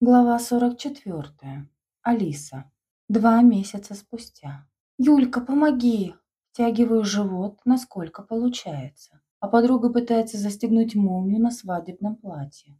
Глава 44. Алиса. Два месяца спустя. «Юлька, помоги!» Втягиваю живот, насколько получается. А подруга пытается застегнуть молнию на свадебном платье.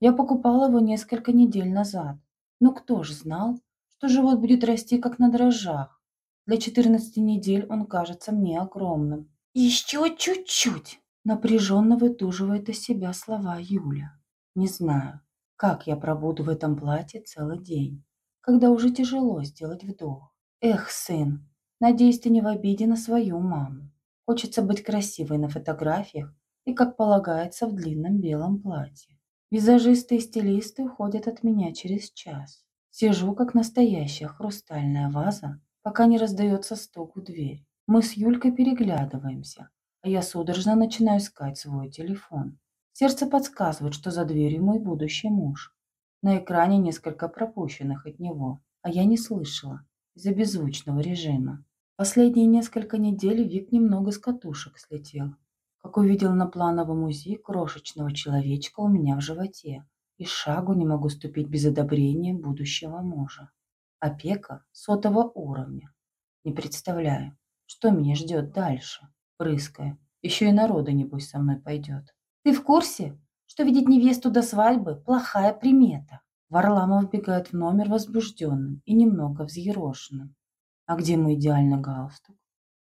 Я покупала его несколько недель назад. Но кто ж знал, что живот будет расти как на дрожжах. Для 14 недель он кажется мне огромным. «Еще чуть-чуть!» Напряженно вытуживает из себя слова Юля. Не знаю, как я пробуду в этом платье целый день, когда уже тяжело сделать вдох? Эх, сын, надеюсь, ты не в обиде на свою маму. Хочется быть красивой на фотографиях и, как полагается, в длинном белом платье. Визажисты и стилисты уходят от меня через час. Сижу, как настоящая хрустальная ваза, пока не раздается стук в дверь. Мы с Юлькой переглядываемся, а я судорожно начинаю искать свой телефон. Сердце подсказывает, что за дверью мой будущий муж. На экране несколько пропущенных от него, а я не слышала из-за беззвучного режима. Последние несколько недель Вик немного с катушек слетел. Как увидел на плановом УЗИ крошечного человечка у меня в животе. И шагу не могу ступить без одобрения будущего мужа. Опека сотого уровня. Не представляю, что меня ждет дальше. Прыская. Еще и народа, небось, со мной пойдет. Ты в курсе, что видеть невесту до свадьбы – плохая примета? Варламов вбегает в номер возбужденным и немного взъерошенным. А где мой идеальный галстук?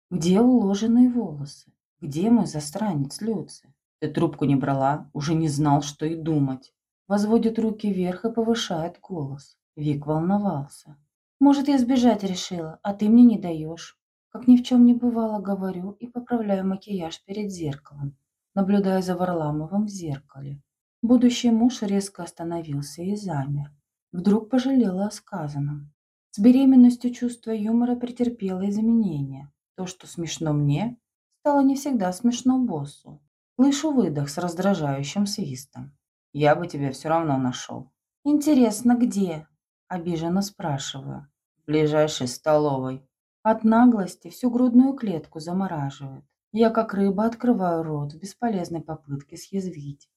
Где уложенные волосы? Где мой застранец Люци? Ты трубку не брала, уже не знал, что и думать. Возводит руки вверх и повышает голос. Вик волновался. Может, я сбежать решила, а ты мне не даешь. Как ни в чем не бывало, говорю и поправляю макияж перед зеркалом наблюдая за Варламовым в зеркале. Будущий муж резко остановился и замер. Вдруг пожалела о сказанном. С беременностью чувство юмора претерпело изменения. То, что смешно мне, стало не всегда смешно боссу. Слышу выдох с раздражающим свистом. «Я бы тебя все равно нашел». «Интересно, где?» – обиженно спрашиваю. «В ближайшей столовой». От наглости всю грудную клетку замораживает. Я как рыба открываю рот в бесполезной попытке съязвить.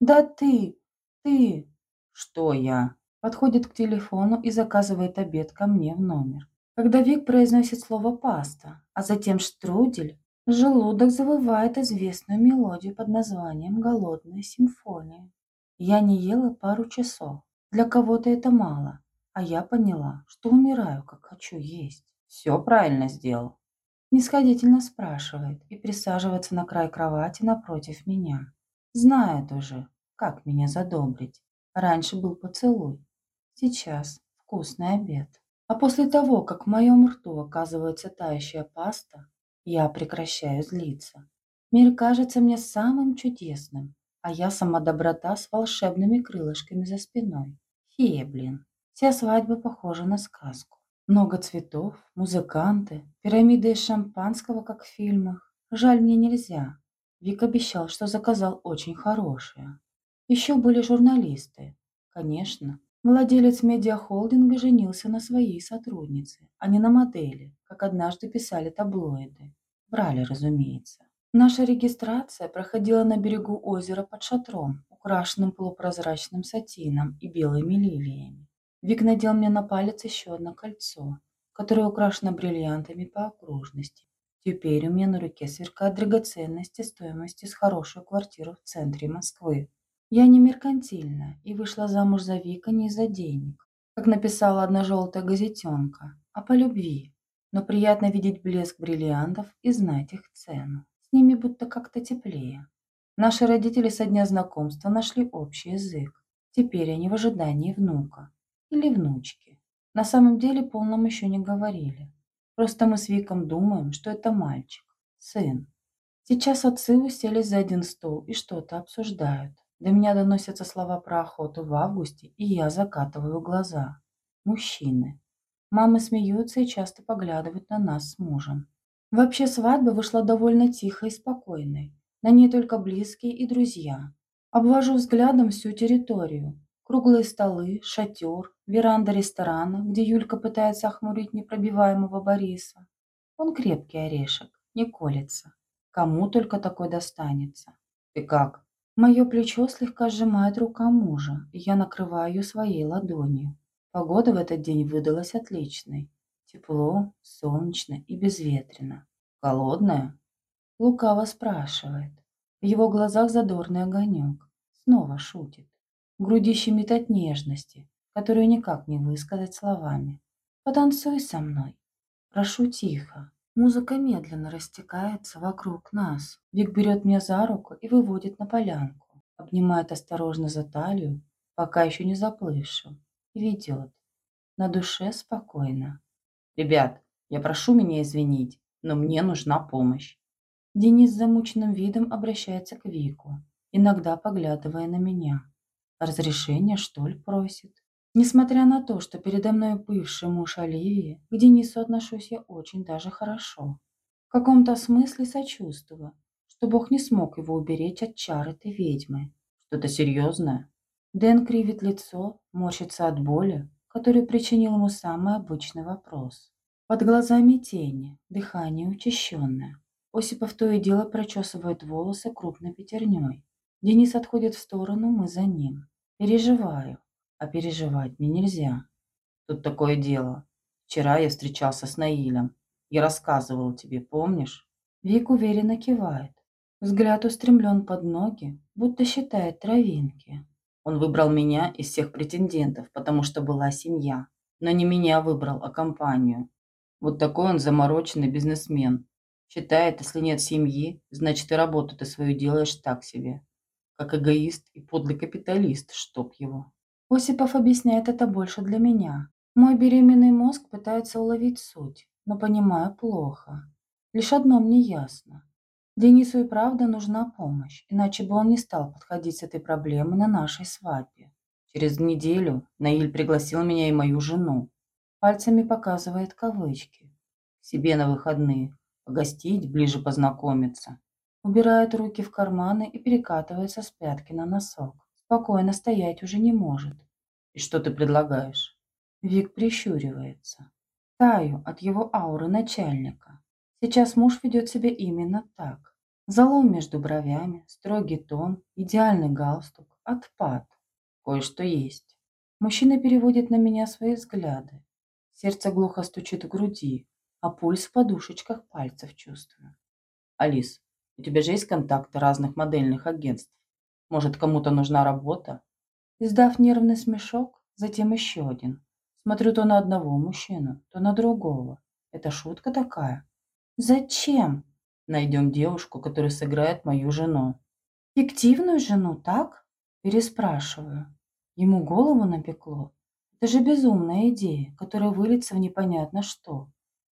«Да ты! Ты!» «Что я?» Подходит к телефону и заказывает обед ко мне в номер. Когда Вик произносит слово «паста», а затем «штрудель», желудок завывает известную мелодию под названием «Голодная симфония». Я не ела пару часов. Для кого-то это мало, а я поняла, что умираю, как хочу есть. Все правильно сделал. Нисходительно спрашивает и присаживается на край кровати напротив меня. Знает уже, как меня задобрить. Раньше был поцелуй. Сейчас вкусный обед. А после того, как в моем рту оказывается тающая паста, я прекращаю злиться. Мир кажется мне самым чудесным, а я сама доброта с волшебными крылышками за спиной. Фея, блин. Вся свадьба похожа на сказку. Много цветов, музыканты, пирамиды из шампанского, как в фильмах. Жаль, мне нельзя. Вик обещал, что заказал очень хорошее. Еще были журналисты. Конечно, владелец медиахолдинга женился на своей сотруднице, а не на модели, как однажды писали таблоиды. Брали, разумеется. Наша регистрация проходила на берегу озера под шатром, украшенным полупрозрачным сатином и белыми лилиями. Вик надел мне на палец еще одно кольцо, которое украшено бриллиантами по окружности. Теперь у меня на руке сверкают драгоценности стоимостью с хорошую квартиру в центре Москвы. Я не меркантильна и вышла замуж за Вика не из-за денег, как написала одна желтая газетенка, а по любви. Но приятно видеть блеск бриллиантов и знать их цену. С ними будто как-то теплее. Наши родители со дня знакомства нашли общий язык. Теперь они в ожидании внука или внучки. На самом деле полном еще не говорили. Просто мы с Виком думаем, что это мальчик, сын. Сейчас отцы уселись за один стол и что-то обсуждают. До меня доносятся слова про охоту в августе, и я закатываю глаза. Мужчины. Мамы смеются и часто поглядывают на нас с мужем. Вообще свадьба вышла довольно тихой и спокойной. На ней только близкие и друзья. Обвожу взглядом всю территорию. Круглые столы, шатер, веранда ресторана, где Юлька пытается охмурить непробиваемого Бориса. Он крепкий орешек, не колется. Кому только такой достанется. Ты как? Мое плечо слегка сжимает рука мужа, и я накрываю ее своей ладонью. Погода в этот день выдалась отличной. Тепло, солнечно и безветренно. Холодная? Лукаво спрашивает. В его глазах задорный огонек. Снова шутит. В груди щемит нежности, которую никак не высказать словами. Потанцуй со мной. Прошу тихо. Музыка медленно растекается вокруг нас. Вик берет меня за руку и выводит на полянку. Обнимает осторожно за талию, пока еще не заплывшим, и ведет. На душе спокойно. «Ребят, я прошу меня извинить, но мне нужна помощь». Денис с замученным видом обращается к Вику, иногда поглядывая на меня. Разрешение, что ли, просит? Несмотря на то, что передо мной бывший муж Оливии, к Денису отношусь я очень даже хорошо. В каком-то смысле сочувствую, что Бог не смог его уберечь от чар этой ведьмы. Что-то серьезное? Дэн кривит лицо, морщится от боли, которую причинил ему самый обычный вопрос. Под глазами тени, дыхание учащенное. Осипов то и дело прочесывает волосы крупной пятерней. Денис отходит в сторону, мы за ним. Переживаю а переживать мне нельзя. Тут такое дело. Вчера я встречался с Наилем. Я рассказывал тебе, помнишь? Вик уверенно кивает. Взгляд устремлен под ноги, будто считает травинки. Он выбрал меня из всех претендентов, потому что была семья. Но не меня выбрал, а компанию. Вот такой он замороченный бизнесмен. Считает, если нет семьи, значит и работу ты свою делаешь так себе. Как эгоист и подлый капиталист, чтоб его. Осипов объясняет это больше для меня. Мой беременный мозг пытается уловить суть, но понимаю плохо. Лишь одно мне ясно. Денису и правда нужна помощь, иначе бы он не стал подходить с этой проблемой на нашей свадьбе. Через неделю Наиль пригласил меня и мою жену. Пальцами показывает кавычки. Себе на выходные. Погостить, ближе познакомиться. Убирает руки в карманы и перекатывается с пятки на носок. Спокойно стоять уже не может. И что ты предлагаешь? Вик прищуривается. Таю от его ауры начальника. Сейчас муж ведет себя именно так. Залом между бровями, строгий тон, идеальный галстук, отпад. Кое-что есть. Мужчина переводит на меня свои взгляды. Сердце глухо стучит в груди, а пульс в подушечках пальцев чувствую. Алис, у тебя же есть контакты разных модельных агентств? Может, кому-то нужна работа? Издав нервный смешок, затем еще один. Смотрю то на одного мужчину, то на другого. Это шутка такая? Зачем? Найдем девушку, которая сыграет мою жену. Фиктивную жену, так? Переспрашиваю. Ему голову напекло. Это же безумная идея, которая выльется в непонятно что.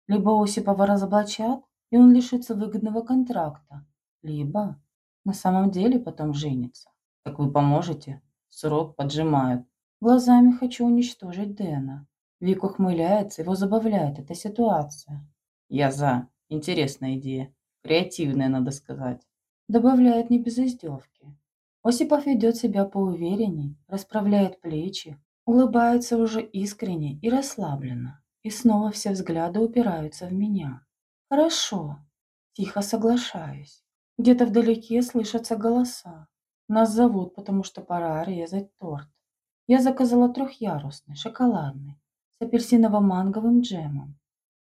Либо Осипова разоблачат, и он лишится выгодного контракта, либо на самом деле потом женится. Так вы поможете? Срок поджимают. Глазами хочу уничтожить Дэна. Вик ухмыляется, его забавляет эта ситуация. Я за. Интересная идея. Креативная, надо сказать. Добавляет не без издевки. Осипов ведет себя поуверенней, расправляет плечи, улыбается уже искренне и расслабленно. И снова все взгляды упираются в меня. Хорошо. Тихо соглашаюсь. Где-то вдалеке слышатся голоса. Нас зовут, потому что пора резать торт. Я заказала трехъярусный, шоколадный, с апельсиново-манговым джемом.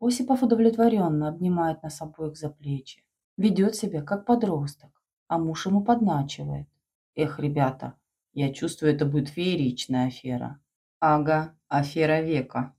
Осипов удовлетворенно обнимает нас обоих за плечи. Ведет себя, как подросток, а муж ему подначивает. Эх, ребята, я чувствую, это будет фееричная афера. Ага, афера века.